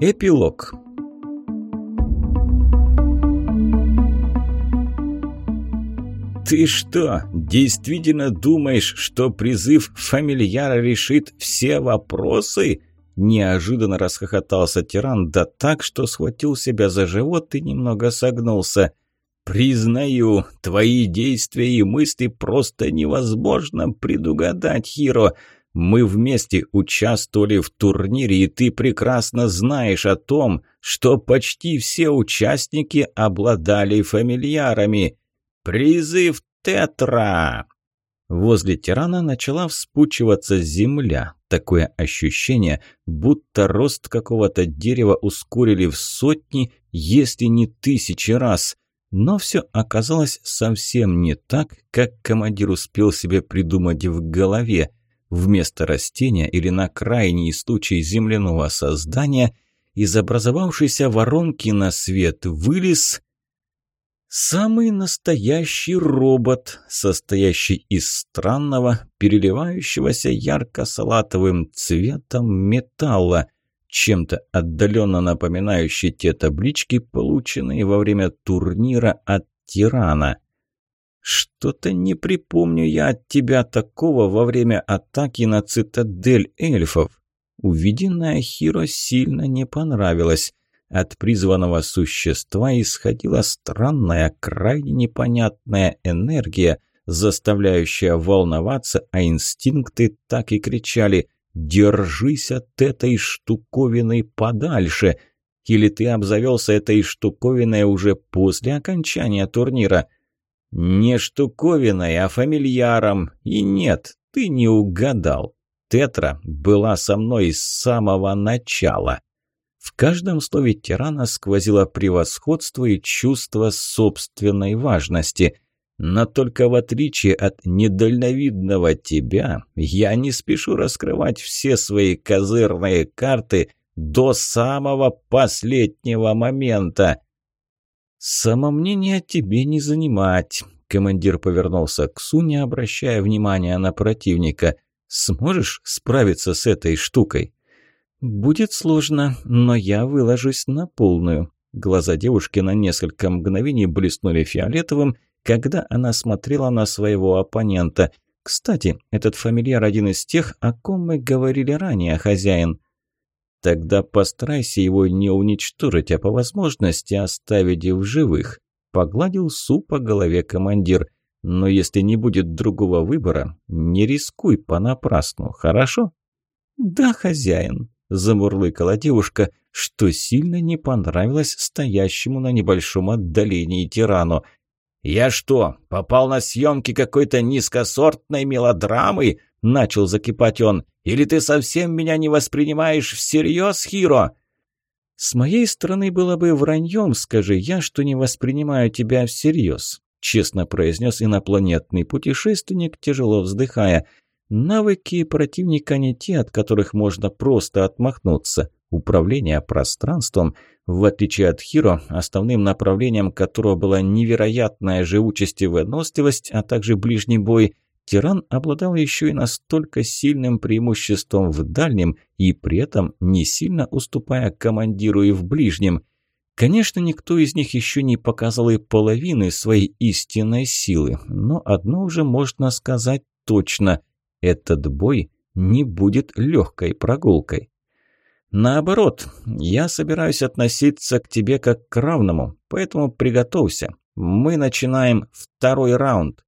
Эпилог «Ты что, действительно думаешь, что призыв фамильяра решит все вопросы?» Неожиданно расхохотался тиран, да так, что схватил себя за живот и немного согнулся. «Признаю, твои действия и мысли просто невозможно предугадать, Хиро. Мы вместе участвовали в турнире, и ты прекрасно знаешь о том, что почти все участники обладали фамильярами. Призыв Тетра!» Возле тирана начала вспучиваться земля. Такое ощущение, будто рост какого-то дерева ускорили в сотни, если не тысячи раз. Но все оказалось совсем не так, как командир успел себе придумать в голове. Вместо растения или на крайний случай земляного создания из образовавшейся воронки на свет вылез Самый настоящий робот, состоящий из странного, переливающегося ярко-салатовым цветом металла, чем-то отдаленно напоминающий те таблички, полученные во время турнира от тирана. «Что-то не припомню я от тебя такого во время атаки на цитадель эльфов». Увиденное Хиро сильно не понравилось. От призванного существа исходила странная, крайне непонятная энергия, заставляющая волноваться, а инстинкты так и кричали «Держись от этой штуковины подальше!» Или ты обзавелся этой штуковиной уже после окончания турнира? Не штуковиной, а фамильяром. И нет, ты не угадал. Тетра была со мной с самого начала. В каждом слове тирана сквозило превосходство и чувство собственной важности. Но только в отличие от недальновидного тебя, я не спешу раскрывать все свои козырные карты до самого последнего момента. «Самомнение тебе не занимать», – командир повернулся к Суне, обращая внимание на противника. «Сможешь справиться с этой штукой?» «Будет сложно, но я выложусь на полную». Глаза девушки на несколько мгновений блеснули фиолетовым, когда она смотрела на своего оппонента. «Кстати, этот фамильяр один из тех, о ком мы говорили ранее, хозяин». «Тогда постарайся его не уничтожить, а по возможности оставить в живых», – погладил Су по голове командир. «Но если не будет другого выбора, не рискуй понапрасну, хорошо?» «Да, хозяин», замурлыкала девушка, что сильно не понравилось стоящему на небольшом отдалении тирану. «Я что, попал на съемки какой-то низкосортной мелодрамы?» – начал закипать он. «Или ты совсем меня не воспринимаешь всерьез, Хиро?» «С моей стороны было бы враньем, скажи я, что не воспринимаю тебя всерьез», – честно произнес инопланетный путешественник, тяжело вздыхая – Навыки противника не те, от которых можно просто отмахнуться. Управление пространством, в отличие от Хиро, основным направлением которого была невероятная живучесть и выносливость, а также ближний бой, тиран обладал еще и настолько сильным преимуществом в дальнем и при этом не сильно уступая командиру и в ближнем. Конечно, никто из них еще не показал и половины своей истинной силы, но одно уже можно сказать точно – этот бой не будет легкой прогулкой. Наоборот, я собираюсь относиться к тебе как к равному, поэтому приготовься. Мы начинаем второй раунд.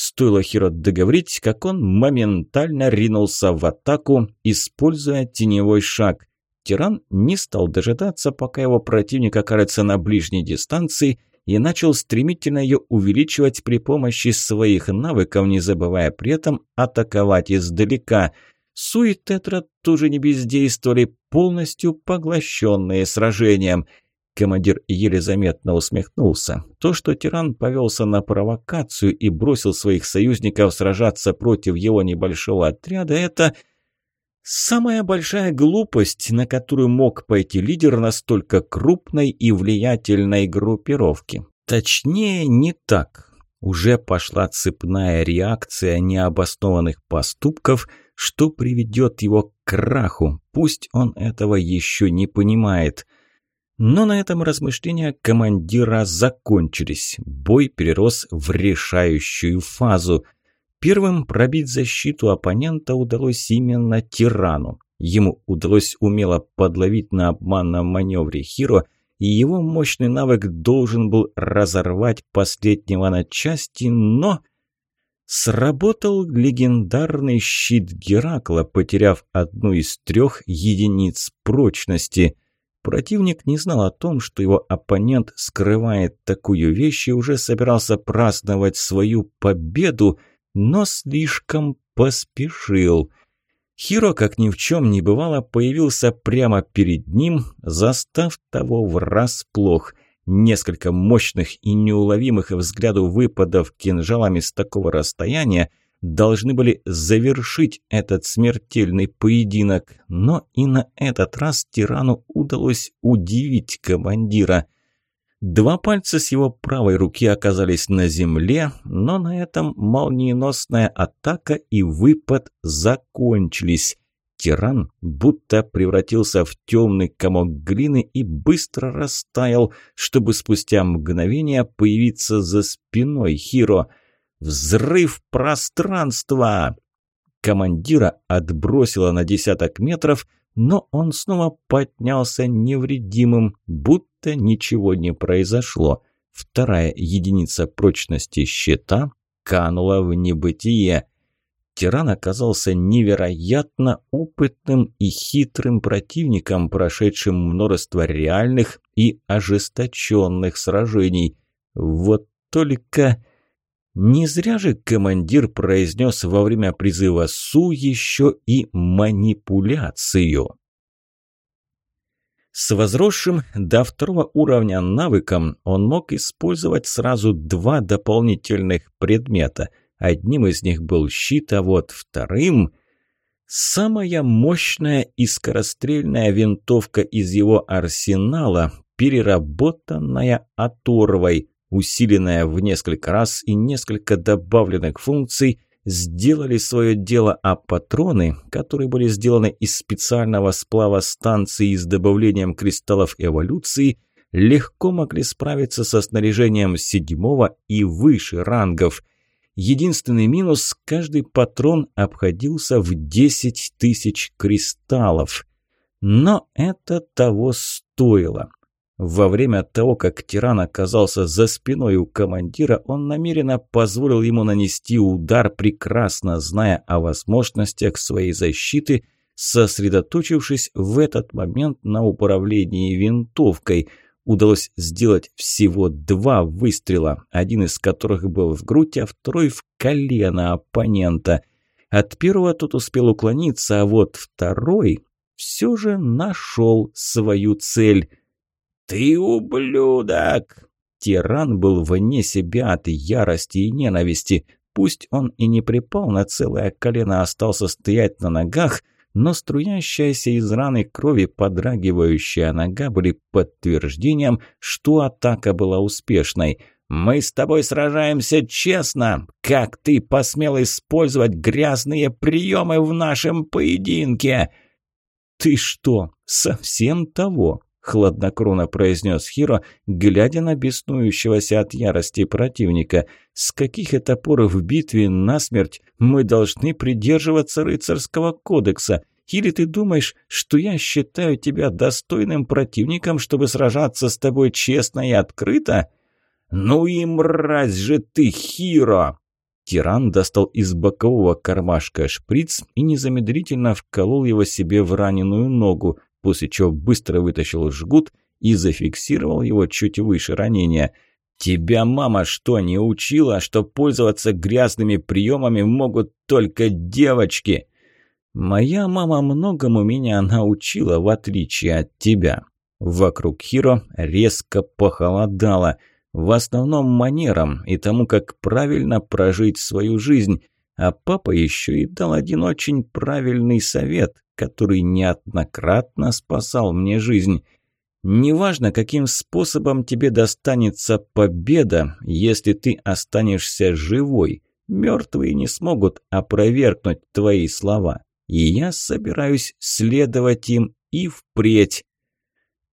Стоило Хиро договорить, как он моментально ринулся в атаку, используя теневой шаг. Тиран не стал дожидаться, пока его противник окажется на ближней дистанции, и начал стремительно ее увеличивать при помощи своих навыков, не забывая при этом атаковать издалека. Су и Тетра тоже не бездействовали, полностью поглощенные сражением. Командир еле заметно усмехнулся. То, что тиран повелся на провокацию и бросил своих союзников сражаться против его небольшого отряда, это Самая большая глупость, на которую мог пойти лидер настолько крупной и влиятельной группировки. Точнее, не так. Уже пошла цепная реакция необоснованных поступков, что приведет его к краху, пусть он этого еще не понимает. Но на этом размышления командира закончились. Бой перерос в решающую фазу. Первым пробить защиту оппонента удалось именно тирану. Ему удалось умело подловить на обманном маневре Хиро, и его мощный навык должен был разорвать последнего на части, но... Сработал легендарный щит Геракла, потеряв одну из трех единиц прочности. Противник не знал о том, что его оппонент скрывает такую вещь и уже собирался праздновать свою победу, но слишком поспешил. Хиро, как ни в чем не бывало, появился прямо перед ним, застав того врасплох – Несколько мощных и неуловимых взгляду выпадов кинжалами с такого расстояния должны были завершить этот смертельный поединок, но и на этот раз тирану удалось удивить командира. Два пальца с его правой руки оказались на земле, но на этом молниеносная атака и выпад закончились. Тиран будто превратился в темный комок глины и быстро растаял, чтобы спустя мгновение появиться за спиной Хиро. «Взрыв пространства!» Командира отбросило на десяток метров, но он снова поднялся невредимым, будто ничего не произошло. Вторая единица прочности щита канула в небытие тиран оказался невероятно опытным и хитрым противником, прошедшим множество реальных и ожесточенных сражений. Вот только... Не зря же командир произнес во время призыва Су еще и манипуляцию. С возросшим до второго уровня навыком он мог использовать сразу два дополнительных предмета – Одним из них был щит, а вот вторым... Самая мощная и скорострельная винтовка из его арсенала, переработанная оторвой, усиленная в несколько раз и несколько добавленных функций, сделали свое дело, а патроны, которые были сделаны из специального сплава станции с добавлением кристаллов эволюции, легко могли справиться со снаряжением седьмого и выше рангов – Единственный минус – каждый патрон обходился в 10 тысяч кристаллов. Но это того стоило. Во время того, как тиран оказался за спиной у командира, он намеренно позволил ему нанести удар, прекрасно зная о возможностях своей защиты, сосредоточившись в этот момент на управлении винтовкой – удалось сделать всего два выстрела, один из которых был в грудь, а второй в колено оппонента. От первого тот успел уклониться, а вот второй все же нашел свою цель. «Ты ублюдок!» Тиран был вне себя от ярости и ненависти. Пусть он и не припал на целое колено, а остался стоять на ногах – но струящаяся из раны крови подрагивающая нога были подтверждением, что атака была успешной. «Мы с тобой сражаемся честно! Как ты посмел использовать грязные приемы в нашем поединке?» «Ты что, совсем того?» – хладнокровно произнес Хиро, глядя на беснующегося от ярости противника. «С каких это пор в битве насмерть мы должны придерживаться рыцарского кодекса? Или ты думаешь, что я считаю тебя достойным противником, чтобы сражаться с тобой честно и открыто? Ну и мразь же ты, Хиро!» Тиран достал из бокового кармашка шприц и незамедлительно вколол его себе в раненую ногу, после чего быстро вытащил жгут и зафиксировал его чуть выше ранения. «Тебя мама что, не учила, что пользоваться грязными приемами могут только девочки?» Моя мама многому меня научила, в отличие от тебя. Вокруг Хиро резко похолодало. В основном манерам и тому, как правильно прожить свою жизнь. А папа еще и дал один очень правильный совет, который неоднократно спасал мне жизнь. Неважно, каким способом тебе достанется победа, если ты останешься живой. Мертвые не смогут опровергнуть твои слова. и я собираюсь следовать им и впредь.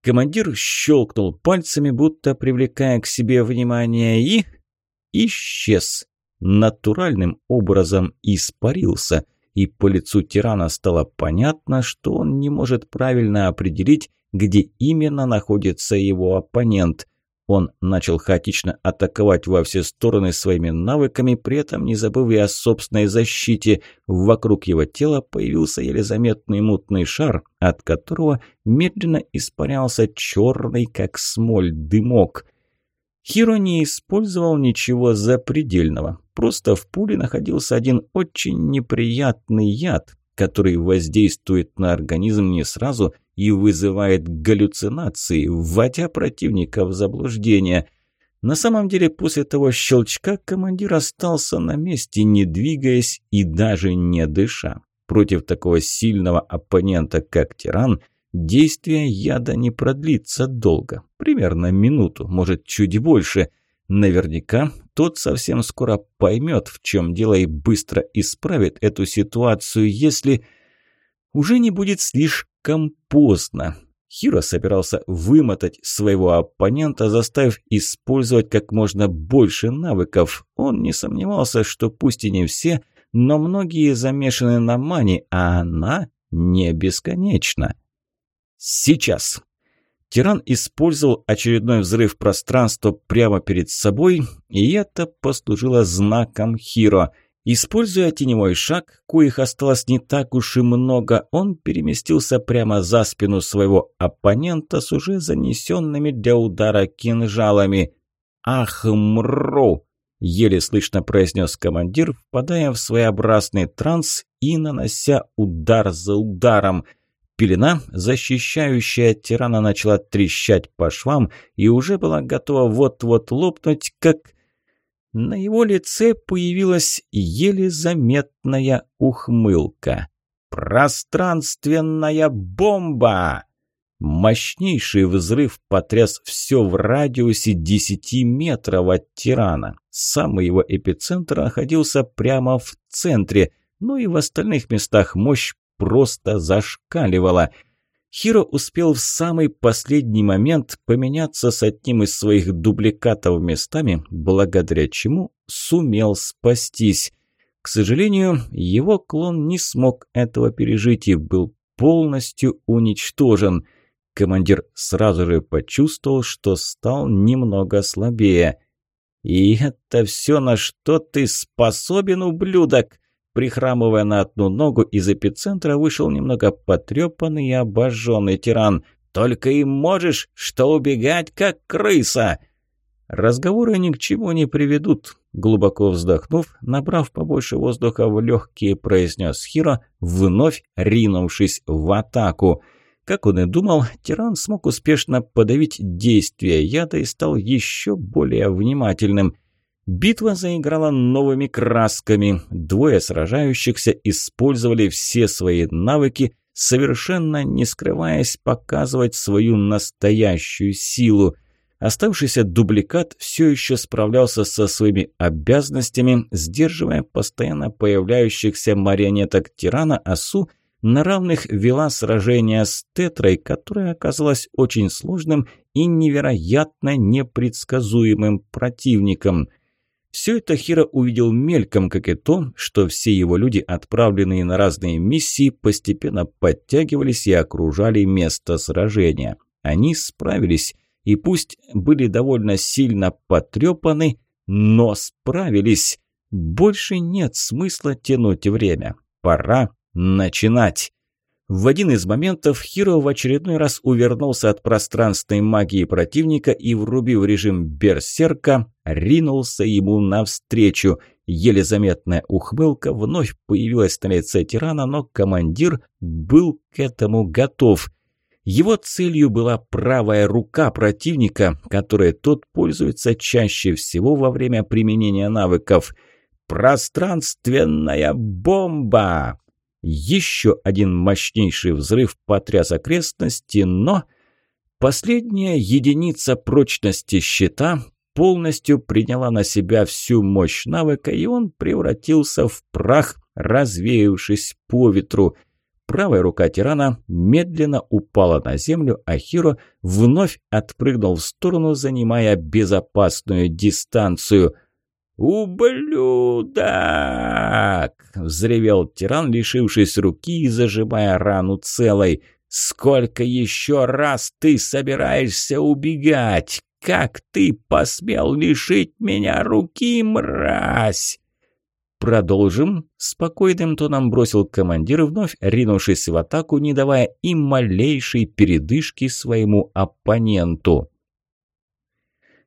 Командир щелкнул пальцами, будто привлекая к себе внимание, и исчез. Натуральным образом испарился, и по лицу тирана стало понятно, что он не может правильно определить, где именно находится его оппонент. Он начал хаотично атаковать во все стороны своими навыками, при этом не забыв и о собственной защите. Вокруг его тела появился еле заметный мутный шар, от которого медленно испарялся черный, как смоль, дымок. Хиро не использовал ничего запредельного. Просто в пуле находился один очень неприятный яд, который воздействует на организм не сразу и вызывает галлюцинации, вводя противника в заблуждение. На самом деле, после того щелчка командир остался на месте, не двигаясь и даже не дыша. Против такого сильного оппонента, как тиран, действие яда не продлится долго, примерно минуту, может чуть больше – Наверняка тот совсем скоро поймет, в чем дело, и быстро исправит эту ситуацию, если уже не будет слишком поздно. Хиро собирался вымотать своего оппонента, заставив использовать как можно больше навыков. Он не сомневался, что пусть и не все, но многие замешаны на мане, а она не бесконечна. Сейчас. Тиран использовал очередной взрыв пространства прямо перед собой, и это послужило знаком Хиро. Используя теневой шаг, коих осталось не так уж и много, он переместился прямо за спину своего оппонента с уже занесенными для удара кинжалами. «Ах, мру!» – еле слышно произнес командир, впадая в своеобразный транс и нанося удар за ударом – Пелена, защищающая тирана, начала трещать по швам и уже была готова вот-вот лопнуть, как на его лице появилась еле заметная ухмылка. «Пространственная бомба!» Мощнейший взрыв потряс все в радиусе 10 метров от тирана. Самый его эпицентр находился прямо в центре, но и в остальных местах мощь просто зашкаливала. Хиро успел в самый последний момент поменяться с одним из своих дубликатов местами, благодаря чему сумел спастись. К сожалению, его клон не смог этого пережить и был полностью уничтожен. Командир сразу же почувствовал, что стал немного слабее. «И это все, на что ты способен, ублюдок!» Прихрамывая на одну ногу, из эпицентра вышел немного потрепанный и обожженный тиран. «Только и можешь, что убегать, как крыса!» Разговоры ни к чему не приведут. Глубоко вздохнув, набрав побольше воздуха в легкие, произнес Хиро, вновь ринувшись в атаку. Как он и думал, тиран смог успешно подавить действие яда и стал еще более внимательным. Битва заиграла новыми красками. Двое сражающихся использовали все свои навыки, совершенно не скрываясь показывать свою настоящую силу. Оставшийся дубликат все еще справлялся со своими обязанностями, сдерживая постоянно появляющихся марионеток тирана Асу, на равных вела сражение с Тетрой, которое оказалось очень сложным и невероятно непредсказуемым противником – все это Хиро увидел мельком, как и то, что все его люди, отправленные на разные миссии, постепенно подтягивались и окружали место сражения. Они справились, и пусть были довольно сильно потрепаны, но справились. Больше нет смысла тянуть время. Пора начинать. В один из моментов Хиро в очередной раз увернулся от пространственной магии противника и, врубив режим берсерка, ринулся ему навстречу. Еле заметная ухмылка вновь появилась на лице тирана, но командир был к этому готов. Его целью была правая рука противника, которой тот пользуется чаще всего во время применения навыков. «Пространственная бомба!» Еще один мощнейший взрыв потряс окрестности, но последняя единица прочности щита полностью приняла на себя всю мощь навыка, и он превратился в прах, развеявшись по ветру – Правая рука тирана медленно упала на землю, а Хиро вновь отпрыгнул в сторону, занимая безопасную дистанцию. «Ублюдок!» – взревел тиран, лишившись руки и зажимая рану целой. «Сколько еще раз ты собираешься убегать? Как ты посмел лишить меня руки, мразь?» «Продолжим», – спокойным тоном бросил командир, вновь ринувшись в атаку, не давая им малейшей передышки своему оппоненту.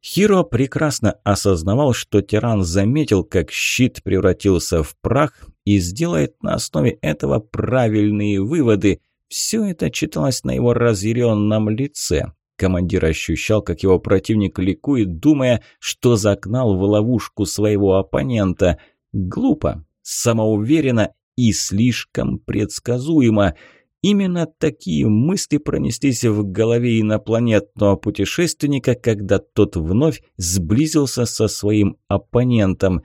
Хиро прекрасно осознавал, что тиран заметил, как щит превратился в прах и сделает на основе этого правильные выводы. Все это читалось на его разъяренном лице. Командир ощущал, как его противник ликует, думая, что загнал в ловушку своего оппонента – Глупо, самоуверенно и слишком предсказуемо. Именно такие мысли пронеслись в голове инопланетного путешественника, когда тот вновь сблизился со своим оппонентом.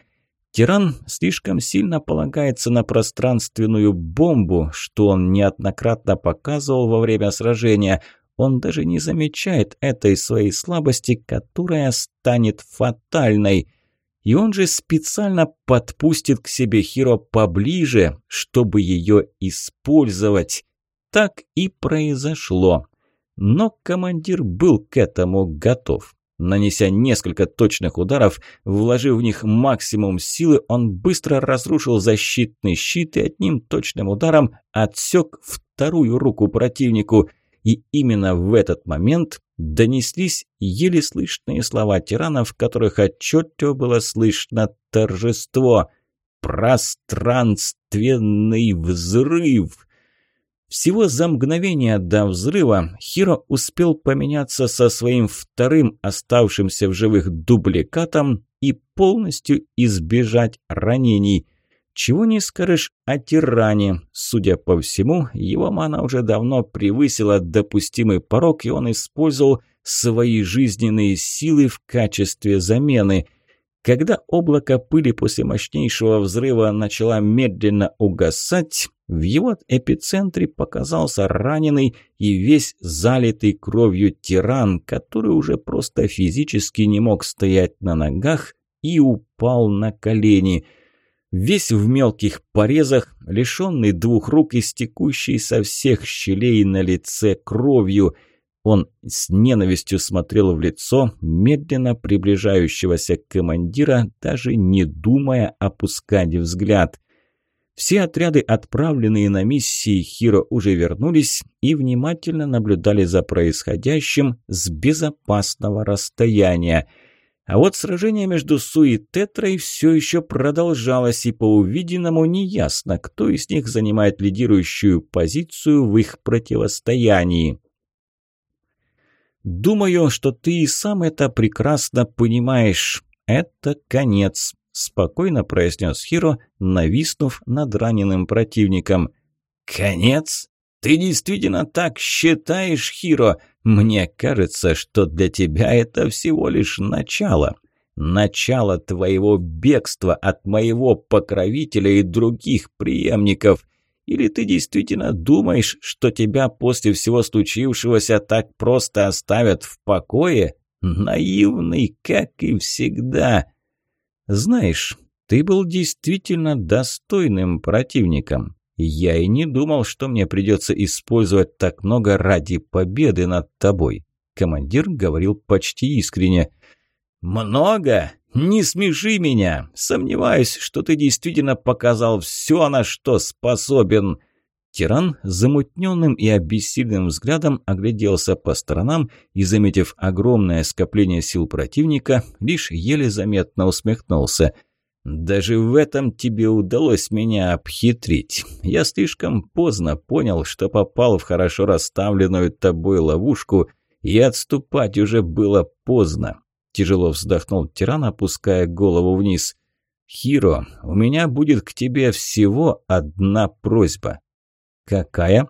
Тиран слишком сильно полагается на пространственную бомбу, что он неоднократно показывал во время сражения. Он даже не замечает этой своей слабости, которая станет фатальной – и он же специально подпустит к себе Хиро поближе, чтобы ее использовать. Так и произошло. Но командир был к этому готов. Нанеся несколько точных ударов, вложив в них максимум силы, он быстро разрушил защитный щит и одним точным ударом отсек вторую руку противнику. И именно в этот момент донеслись еле слышные слова тирана, в которых отчетливо было слышно торжество. «Пространственный взрыв!» Всего за мгновение до взрыва Хиро успел поменяться со своим вторым оставшимся в живых дубликатом и полностью избежать ранений. Чего не скажешь о тиране. Судя по всему, его мана уже давно превысила допустимый порог, и он использовал свои жизненные силы в качестве замены. Когда облако пыли после мощнейшего взрыва начало медленно угасать, в его эпицентре показался раненый и весь залитый кровью тиран, который уже просто физически не мог стоять на ногах и упал на колени – весь в мелких порезах, лишенный двух рук и стекущий со всех щелей на лице кровью. Он с ненавистью смотрел в лицо медленно приближающегося командира, даже не думая опускать взгляд. Все отряды, отправленные на миссии Хиро, уже вернулись и внимательно наблюдали за происходящим с безопасного расстояния – а вот сражение между Су и Тетрой все еще продолжалось, и по увиденному неясно, кто из них занимает лидирующую позицию в их противостоянии. «Думаю, что ты и сам это прекрасно понимаешь. Это конец», – спокойно произнес Хиро, нависнув над раненым противником. «Конец? Ты действительно так считаешь, Хиро?» Мне кажется, что для тебя это всего лишь начало. Начало твоего бегства от моего покровителя и других преемников. Или ты действительно думаешь, что тебя после всего случившегося так просто оставят в покое? Наивный, как и всегда. Знаешь, ты был действительно достойным противником. Я и не думал, что мне придется использовать так много ради победы над тобой. Командир говорил почти искренне. «Много? Не смеши меня! Сомневаюсь, что ты действительно показал все, на что способен!» Тиран замутненным и обессиленным взглядом огляделся по сторонам и, заметив огромное скопление сил противника, лишь еле заметно усмехнулся – даже в этом тебе удалось меня обхитрить. Я слишком поздно понял, что попал в хорошо расставленную тобой ловушку, и отступать уже было поздно. Тяжело вздохнул тиран, опуская голову вниз. «Хиро, у меня будет к тебе всего одна просьба». «Какая?»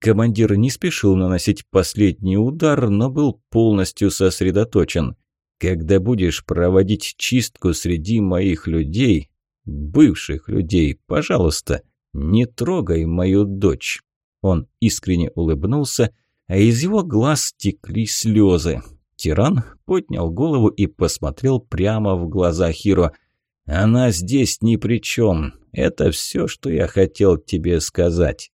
Командир не спешил наносить последний удар, но был полностью сосредоточен – когда будешь проводить чистку среди моих людей, бывших людей, пожалуйста, не трогай мою дочь. Он искренне улыбнулся, а из его глаз текли слезы. Тиран поднял голову и посмотрел прямо в глаза Хиро. «Она здесь ни при чем. Это все, что я хотел тебе сказать».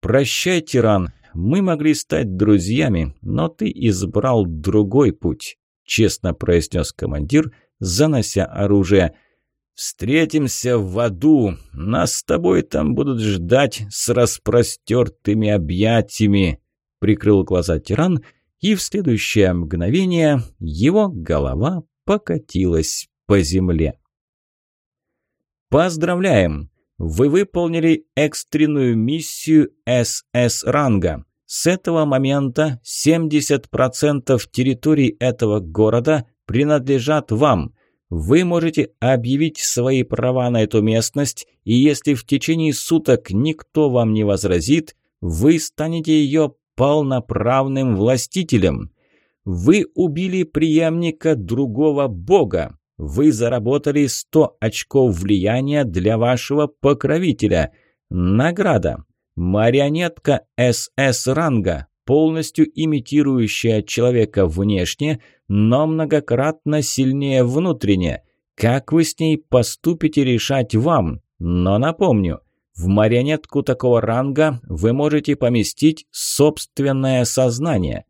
«Прощай, тиран. Мы могли стать друзьями, но ты избрал другой путь», – честно произнес командир, занося оружие. «Встретимся в аду. Нас с тобой там будут ждать с распростертыми объятиями», – прикрыл глаза тиран – и в следующее мгновение его голова покатилась по земле. Поздравляем! Вы выполнили экстренную миссию СС-ранга. С этого момента 70% территорий этого города принадлежат вам. Вы можете объявить свои права на эту местность, и если в течение суток никто вам не возразит, вы станете ее полноправным властителем. Вы убили преемника другого бога. Вы заработали 100 очков влияния для вашего покровителя. Награда. Марионетка СС-ранга, полностью имитирующая человека внешне, но многократно сильнее внутренне. Как вы с ней поступите, решать вам. Но напомню, в марионетку такого ранга вы можете поместить собственное сознание.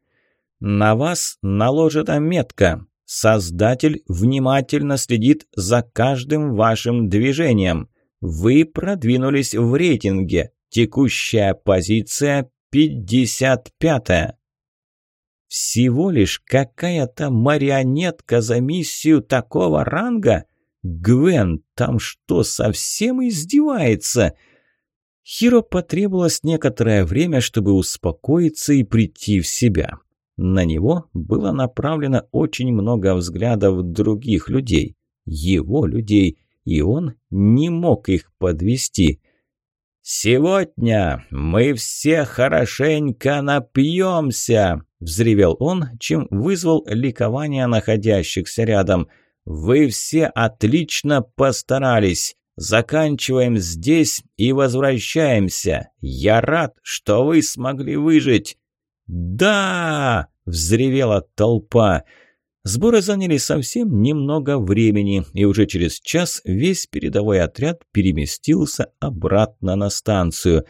На вас наложена метка. Создатель внимательно следит за каждым вашим движением. Вы продвинулись в рейтинге. Текущая позиция 55-я. Всего лишь какая-то марионетка за миссию такого ранга? Гвен, там что, совсем издевается?» Хиро потребовалось некоторое время, чтобы успокоиться и прийти в себя. На него было направлено очень много взглядов других людей, его людей, и он не мог их подвести. «Сегодня мы все хорошенько напьемся!» – взревел он, чем вызвал ликование находящихся рядом. «Вы все отлично постарались! Заканчиваем здесь и возвращаемся. Я рад, что вы смогли выжить». «Да!» – взревела толпа. Сборы заняли совсем немного времени, и уже через час весь передовой отряд переместился обратно на станцию.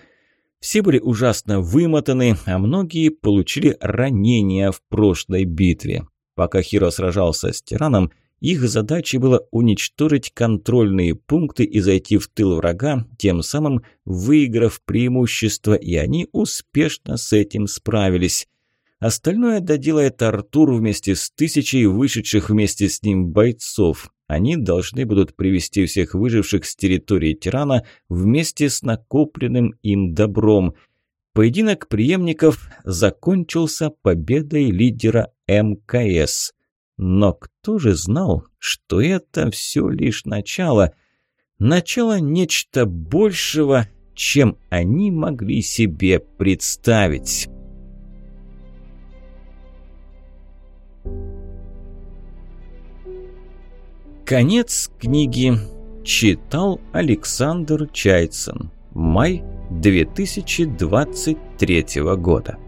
Все были ужасно вымотаны, а многие получили ранения в прошлой битве. Пока Хиро сражался с тираном – их задачей было уничтожить контрольные пункты и зайти в тыл врага, тем самым выиграв преимущество, и они успешно с этим справились. Остальное доделает Артур вместе с тысячей вышедших вместе с ним бойцов. Они должны будут привести всех выживших с территории тирана вместе с накопленным им добром. Поединок преемников закончился победой лидера МКС. Но кто же знал, что это все лишь начало? Начало нечто большего, чем они могли себе представить. Конец книги читал Александр Чайцин. Май 2023 года.